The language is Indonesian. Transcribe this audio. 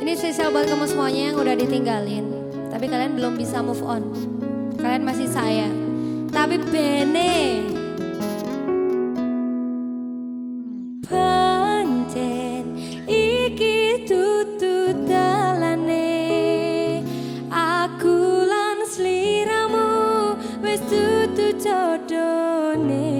Ini spesial buat kamu semuanya yang udah ditinggalin. Tapi kalian belum bisa move on. Kalian masih sayang. Tapi bene. Pancen iki tutu dalane. Aku lan sliramu wis tutu jodone.